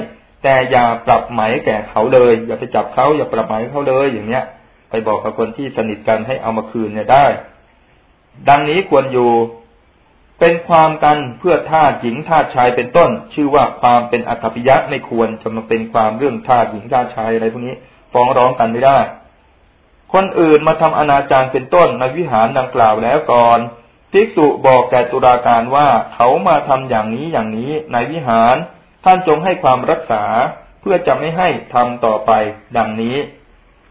แต่อย่าปรับไหมแก่เขาเลย อย่าไปจับเขาอย่าปรับไหมเขาเลยอย่างเนี้ย ไปบอกกับคนที่สนิทกันให้เอามาคืนเนี่ยได้ ดังนี้ควรอยู่ เป็นความกันเพื่อทาสหญิงทาสชายเป็นต้น ชื่อว่าความเป็นอัตภิยะไม่ควรจะมาเป็นความเรื่องทาสหญิงทาสชายอะไรพวกนี้ ฟ้องร้องกันไม่ได้ คนอื่นมาทำอนาจารเป็นต้นในวิหารดังกล่าวแล้วก่อนภิกษุบอกแก่ตุลาการว่าเขามาทำอย่างนี้อย่างนี้ในวิหาร ท่านจงให้ความรักษาเพื่อจะไม่ให้ทำต่อไปดังนี้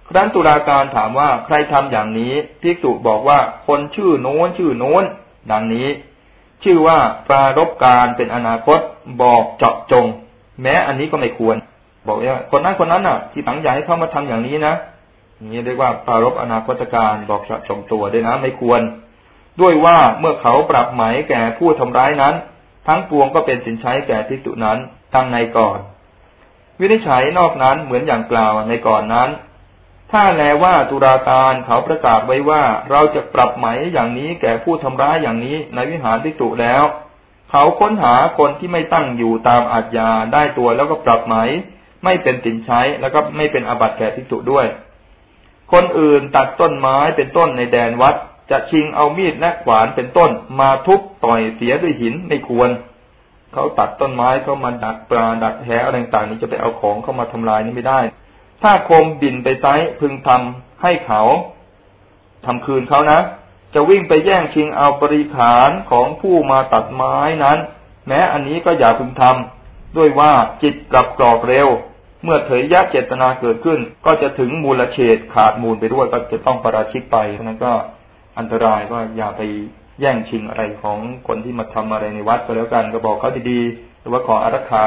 ครั้นตุลาการถามว่าใครทำอย่างนี้ภิกษุบอกว่าคนชื่อโน้นชื่อโน้น ดังนี้ ชื่อว่าปรารบการเป็นอนาคตบอกเจาะจง แม้อันนี้ก็ไม่ควร บอกว่าคนนั้นคนนั้นอะ ที่ตั้งใจให้เข้ามาทำอย่างนี้นะนี่เรียกว่าปรารบอนาคตการบอกเจาะจงตัวด้วยนะไม่ควร ด้วยว่าเมื่อเขาปรับไหมแก่ผู้ทำร้ายนั้น ทั้งปวงก็เป็นสินใช้แก่ทิสุนั้นตั้งในก่อน วินิจฉัยนอกนั้นเหมือนอย่างกล่าวในก่อนนั้น ถ้าแลว่าตุลาการเขาประกาศไว้ว่าเราจะปรับไหมอย่างนี้แก่ผู้ทำร้ายอย่างนี้ในวิหารทิสุแล้ว เขาค้นหาคนที่ไม่ตั้งอยู่ตามอาจยาได้ตัวแล้วก็ปรับไหม ไม่เป็นสินใช้แล้วก็ไม่เป็นอาบัติแก่ทิสุด้วย คนอื่นตัดต้นไม้เป็นต้นในแดนวัด จะชิงเอามีดและขวานเป็นต้น มาทุบต่อยเสียด้วยหินไม่ควร เขาตัดต้นไม้เขามาดักปลาดักแหอะไรต่างๆนี้จะไปเอาของเข้ามาทำลายนี่ไม่ได้ ถ้าคมบินไปไซพึงทำให้เขาทำคืนเขานะ จะวิ่งไปแย่งชิงเอาบริขารของผู้มาตัดไม้นั้น แม้อันนี้ก็อย่าพึงทำด้วยว่าจิตกลับกรอกเร็ว เมื่อเถยยะเจตนาเกิดขึ้น ก็จะถึงมูลเฉดขาดมูลไปด้วยก็จะต้องประราชิกไปเพราะนั้นก็อันตรายก็อย่าไปแย่งชิงอะไรของคนที่มาทำอะไรในวัดก็แล้วกันก็บอกเขาดีๆหรือว่าขออารักขา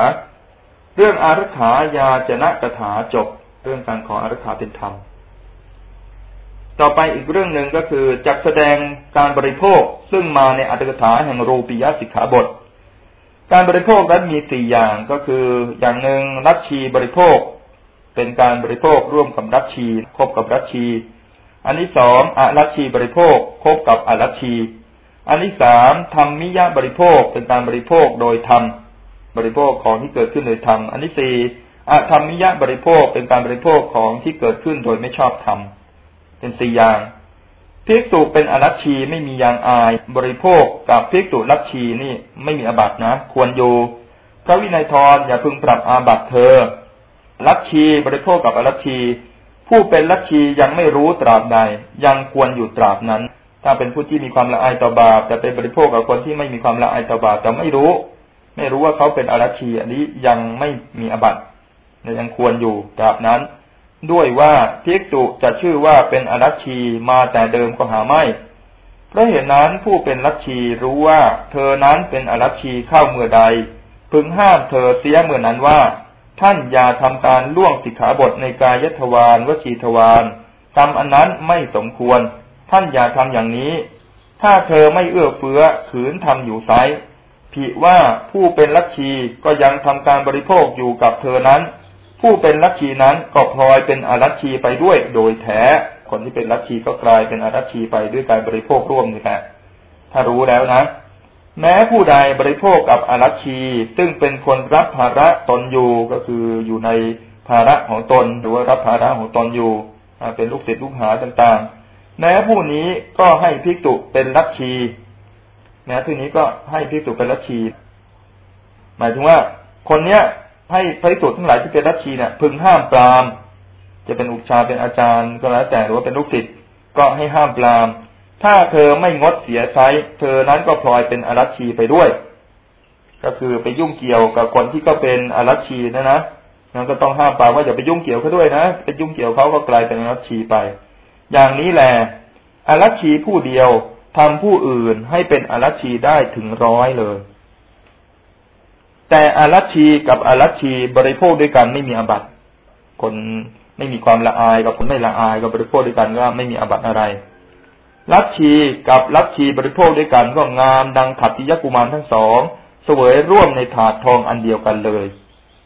เรื่องอารักขายาจนะกถาจบ เรื่องการขออารักขาเป็นธรรม ต่อไปอีกเรื่องหนึ่งก็คือจักแสดงการบริโภคซึ่งมาในอัตถกถาแห่งรูปียสิกขาบท การบริโภคนั้นมีสี่อย่างก็คืออย่างหนึ่งรัชชีบริโภค เป็นการบริโภคร่วมกับรัชชีคบกับรัชชี อันที่สองอรัชชีบริโภคคบกับอรัชชีอันที่สามธรรมิยะบริโภคเป็นการบริโภคโดยธรรมบริโภคของที่เกิดขึ้นโดยธรรมอันที่สี่ อธรรมิยะบริโภคเป็นการบริโภคของที่เกิดขึ้นโดยไม่ชอบธรรมเป็นสี่อย่างภิกษุเป็นอรัชชีไม่มียางอาย บริโภคกับภิกษุรัชชีนี่ไม่มีอบัตนะ ควรอยู่พระวินัยทรอย่าพึงปรับอาบัตเธอรัชชีบริโภคกับอรัชชี ผู้เป็นรัชชียังไม่รู้ตราบใด ยังควรอยู่ตราบนั้น ถ้าเป็นผู้ที่มีความละอายต่อบาปแต่เป็นบริโภคกับคนที่ไม่มีความละอายต่อบาปแต่ไม่รู้ ไม่รู้ว่าเขาเป็นอรัชชีอันนี้ยังไม่มีอบัต ยังควรอยู่ตราบนั้น ด้วยว่าภิกษุจะชื่อว่าเป็นอรัชชีมาแต่เดิมก็หาไม่ เพราะเหตุนั้นผู้เป็นรัชชีรู้ว่า เธอนั้นเป็นอรัชชีเข้าเมื่อใด พึงห้ามเธอเสียเมื่อนั้นว่า ท่านอย่าทำการล่วงสิกขาบทในกายทวารวจีทวารทำอันนั้นไม่สมควร ท่านอย่าทำอย่างนี้ ถ้าเธอไม่เอื้อเฟื้อขืนทำอยู่ไซผิว่าผู้เป็นลัทชีก็ยังทำการบริโภคอยู่กับเธอนั้น ผู้เป็นลัทธินั้นก็พลอยเป็นอรัชชีไปด้วยโดยแท้ คนที่เป็นลัทธิก็กลายเป็นอรัชชีไปด้วยการบริโภคร่วมนี่แหละถ้ารู้แล้วนะ แม้ผู้ใดบริโภคกับอรัชชีซึ่งเป็นคนรับภาระตนอยู่ก็คืออยู่ในภาระของตน หรือว่ารับภาระของตนอยู่เป็นลูกศิษย์ลูกหาต่างๆ แม้ผู้นี้ก็ให้พิกตุเป็นลัทชีแม้ที่นี้ก็ให้พิกตุเป็นลัทชีหมายถึงว่า คนเนี้ย ให้พระภิกษุทั้งหลายที่เป็นรัชชีเนี่ยพึงห้ามปรามจะเป็นอุชาเป็นอาจารย์ก็แล้วแต่หรือว่าเป็นลูกศิษย์ก็ให้ห้ามปราม ถ้าเธอไม่งดเสียใช้เธอนั้นก็พลอยเป็นอรัชชีไปด้วย ก็คือไปยุ่งเกี่ยวกับคนที่ก็เป็นอรัชชีนะนะนั้นก็ต้องห้ามปรามว่าอย่าไปยุ่งเกี่ยวเขาด้วยนะไปยุ่งเกี่ยวเขาก็กลายเป็นอรัชชีไป อย่างนี้แหละอรัชชีผู้เดียวทำผู้อื่นให้เป็นอรัชชีได้ถึงร้อยเลย แต่อารัชีกับอารัชีบริโภคด้วยกันไม่มีอาบัติคนไม่มีความละอายกับคนไม่ละอายกับบริโภคด้วยกันก็ไม่มีอาบัติอะไรลัทชีกับลัทชีบริโภคด้วยกันก็งามดังขัตติยกุมารทั้งสองเสวยร่วมในถาดทองอันเดียวกันเลย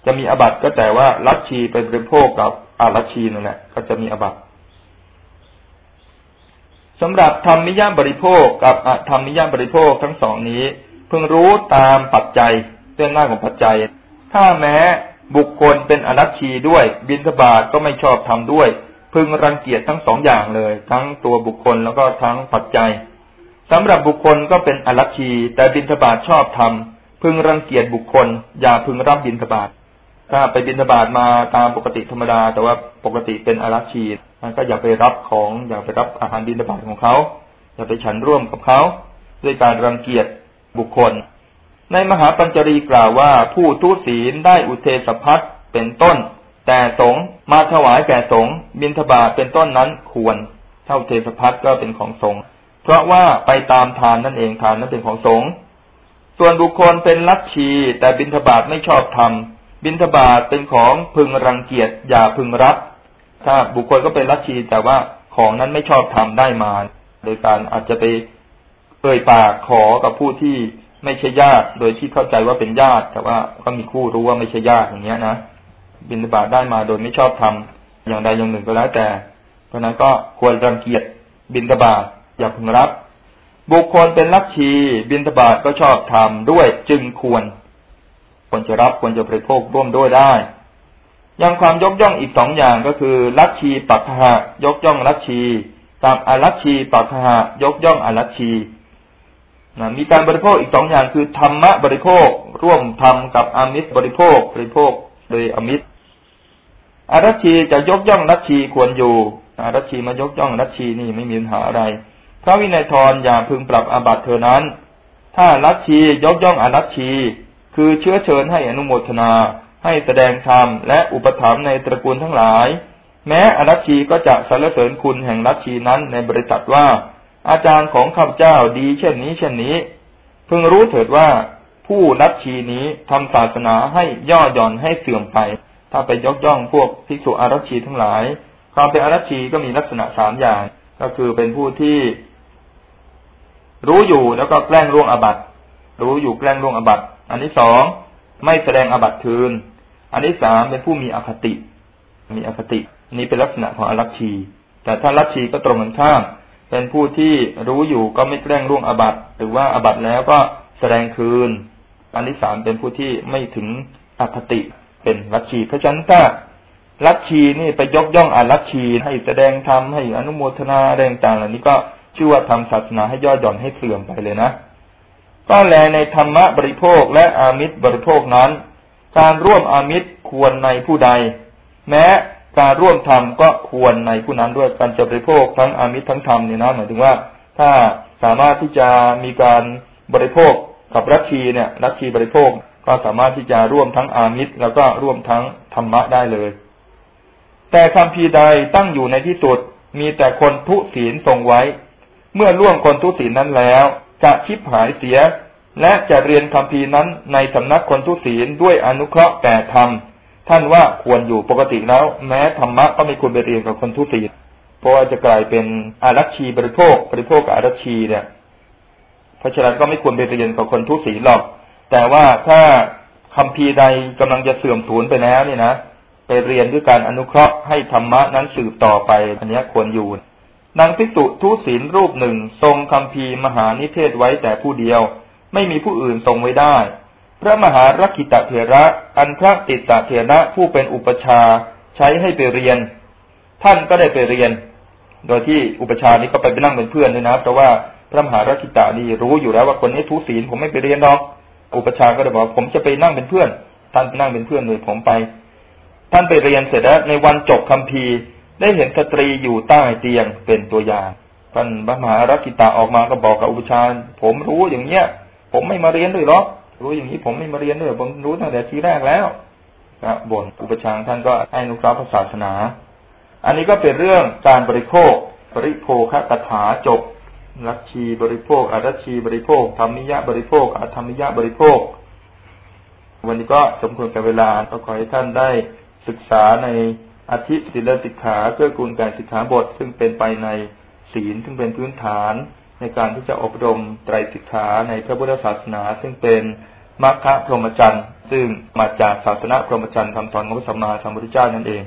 จะมีอบัตก็แต่ว่าลัทชีไปบริโภคกับอารัชีนั่นแหละก็จะมีอบัตสำหรับธรรมิยาบริโภคกับอธรรมิยาบริโภคทั้งสองนี้ เพิ่งรู้ตามปัจจัย เรื่องหน้าของปัจจัย ถ้าแม้บุคคลเป็นอนัตชีด้วย บินทบาทก็ไม่ชอบทำด้วย พึงรังเกียจทั้งสองอย่างเลย ทั้งตัวบุคคลแล้วก็ทั้งปัจจัยสำหรับบุคคลก็เป็นอนัตชีแต่บินทบาทชอบทำพึงรังเกียจบุคคล อย่าพึงรับบินทบาทถ้าไปบินทบาทมาตามปกติธรรมดา แต่ว่าปกติเป็นอรัชีมันก็อย่าไปรับของอย่าไปรับอาหารบินทบาทของเขาอย่าไปฉันร่วมกับเขาด้วยการรังเกียจบุคคล ในมหาปัญจรีกล่าวว่าผู้ทุศีลได้อุเทสพัทเป็นต้น แต่สงมาถวายแก่สงบินทบาทเป็นต้นนั้นควร เท่าเทสพัทก็เป็นของสงเพราะว่าไปตามทานนั่นเองทานนั้นเป็นของสงส่วนบุคคลเป็นลัทชีแต่บินทบาทไม่ชอบทำบินทบาทเป็นของพึงรังเกียจอย่าพึงรับ ถ้าบุคคลก็เป็นลัทชีแต่ว่าของนั้นไม่ชอบทำได้มา โดยการอาจจะไปเอ่ยปากขอกับผู้ที่ ไม่ใช่ญาติ โดยที่เข้าใจว่าเป็นญาติ แต่ว่าก็มีคู่รู้ว่าไม่ใช่ญาติอย่างเงี้ยนะบินบาตได้มาโดยไม่ชอบทำอย่างใดอย่างหนึ่งก็แล้วแต่ เพราะนั้นก็ควรรังเกียจบินบาตอย่าพึงรับ บุคคลเป็นลัทธิบินบาตก็ชอบทำด้วยจึงควรควรจะรับควรจะบริโภคร่วมด้วยได้ยังความยกย่องอีกสองอย่างก็คือลัทธิปัตหะยกย่องลัทธิกับอลัทธิปัตหะยกย่องอลัทธิ นะมีการบริโภคอีกสองอย่างคือธรรมะบริโภค ร่วมทำกับอามิตรบริโภค บริโภคโดยอมิตรอารัชีจะยกย่องนัชชีควรอยู่อารัชีมายกย่องนัชชีนี่ไม่มีปัญหาอะไร พระวินัยทรอย่าพึงปรับอาบัติเธอนั้น ถ้ารัชชียกย่องอนัชชี คือเชื้อเชิญให้อนุโมทนา ให้แสดงธรรมและอุปถัมภ์ในตระกูลทั้งหลาย แม้อนัชชีก็จะสรรเสริญคุณแห่งรัชชีนั้นในบริษัทว่า อาจารย์ของข้าพเจ้าดีเช่นนี้เช่นนี้ พึงรู้เถิดว่าผู้นับชีนี้ทำศาสนาให้ย่อหย่อนให้เสื่อมไป ถ้าไปยกย่องพวกภิกษุอารัชีทั้งหลาย ความเป็นอารัชีก็มีลักษณะสามอย่าง ก็คือเป็นผู้ที่รู้อยู่แล้วก็แกล้งล่วงอบัตรู้อยู่แกล้งล่วงอบัตอันที่สองไม่แสดงอบัตคืน อันที่สามเป็นผู้มีอคติ มีอคติ นี้เป็นลักษณะของอารัชชีแต่ถ้าลัชชีก็ตรงกันข้าม เป็นผู้ที่รู้อยู่ก็ไม่แกล้งล่วงอบัตหรือว่าอบัตแล้วก็แสดงคืน อันที่สามเป็นผู้ที่ไม่ถึงอคติเป็นลัชชีเพราะฉะนั้นถ้าลัทธินี่ไปยกย่องอาลัทธิให้แสดงธรรมให้อนุโมทนาแรงต่างเหล่านี้ก็ชื่อว่าทำศาสนาให้ย่อหย่อนให้เสื่อมไปเลยนะก็แลในธรรมะบริโภคและอามิตรบริโภคนั้น การร่วมอามิตรควรในผู้ใด แม้ การร่วมธรรมก็ควรในผู้นั้นด้วยการจะบริโภคทั้งอามิตรทั้งธรรมเนี่ยนะหมายถึงว่าถ้าสามารถที่จะมีการบริโภคกับรัชชีเนี่ยรัชชีบริโภคก็สามารถที่จะร่วมทั้งอามิตร แล้วก็ร่วมทั้งธรรมะได้เลย แต่คำพีใดตั้งอยู่ในที่สุดมีแต่คนทุศีลทรงไว้ เมื่อล่วงคนทุศีลนั้นแล้ว จะชิบหายเสีย และจะเรียนคำพีนั้นในสำนักคนทุศีลด้วยอนุเคราะห์แต่ธรรม ท่านว่าควรอยู่ปกติแล้ว แม้ธรรมะก็ไม่ควรไปเรียนกับคนทุศีลเพราะว่าจะกลายเป็นอารัชชีบริโภคบริโภคกับอารัชชีเนี่ย เพราะฉะนั้นก็ไม่ควรไปเรียนกับคนทุศีลหรอก แต่ว่าถ้าคำพีใดกำลังจะเสื่อมสูญไปแล้วเนี่ยนะไปเรียนด้วยการอนุเคราะห์ให้ธรรมะนั้นสืบต่อไปอันนี้ควรอยู่นางพิสุทุศีลรูปหนึ่งทรงคำพีมหานิเทศไว้แต่ผู้เดียว ไม่มีผู้อื่นทรงไว้ได้ พระมหารักิตเถระอันพระติตเถระผู้เป็นอุปชาใช้ให้ไปเรียน ท่านก็ได้ไปเรียน โดยที่อุปชานี้ก็ไปไปนั่งเป็นเพื่อนด้วยนะเพราะว่าพระมหารักิตานี่รู้อยู่แล้วว่าคนนี้ทุศีลผมไม่ไปเรียนหรอก อุปชาก็เลยบอกผมจะไปนั่งเป็นเพื่อน ท่านนั่งเป็นเพื่อนเลยผมไป ท่านไปเรียนเสร็จแล้วในวันจบคำพีได้เห็นสตรีอยู่ใต้เตียงเป็นตัวอย่างท่านพระมหารักิตาออกมาก็บอกกับอุปชาผมรู้อย่างเนี้ย ผมไม่มาเรียนด้วยหรอก รู้อย่างนี้ผมไม่มาเรียนด้วยผมรู้ตั้งแต่ทีแรกแล้วครับบนอุปชาท่านก็ให้นุเคราะห์ศาสนา อันนี้ก็เป็นเรื่องการบริโภค บริโภคคาถาจบรัชชีบริโภคอารัชีบริโภคธรรมิยะบริโภคอธรรมิยะบริโภค วันนี้ก็สมควรกับเวลาก็ขอให้ท่านได้ศึกษาในอธิศิลสิกขาเพื่อกูลการศึกษาบท ซึ่งเป็นไปในศีลซึ่งเป็นพื้นฐาน ในการที่จะอบรมไตรสิกขาในพระพุทธศาสนา ซึ่งเป็นมรรคพรหมจรรย์ซึ่งมาจากศาสนาพรหมจรรย์คำสอนของพระสัมมาสัมพุทธเจ้านั่นเอง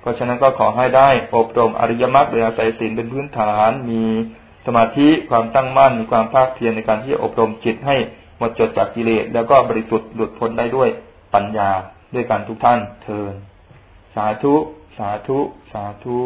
เพราะฉะนั้นก็ขอให้ได้อบรมอริยมรรคโดยอาศัยศีลเป็นพื้นฐาน มีสมาธิความตั้งมั่นมีความภาคเพียรในการที่จะอบรมจิตให้หมดจดจากกิเลสแล้วก็บริสุทธิ์หลุดพ้นได้ด้วยปัญญาด้วยกันทุกท่านเทินสาธุ สาธุ สาธุ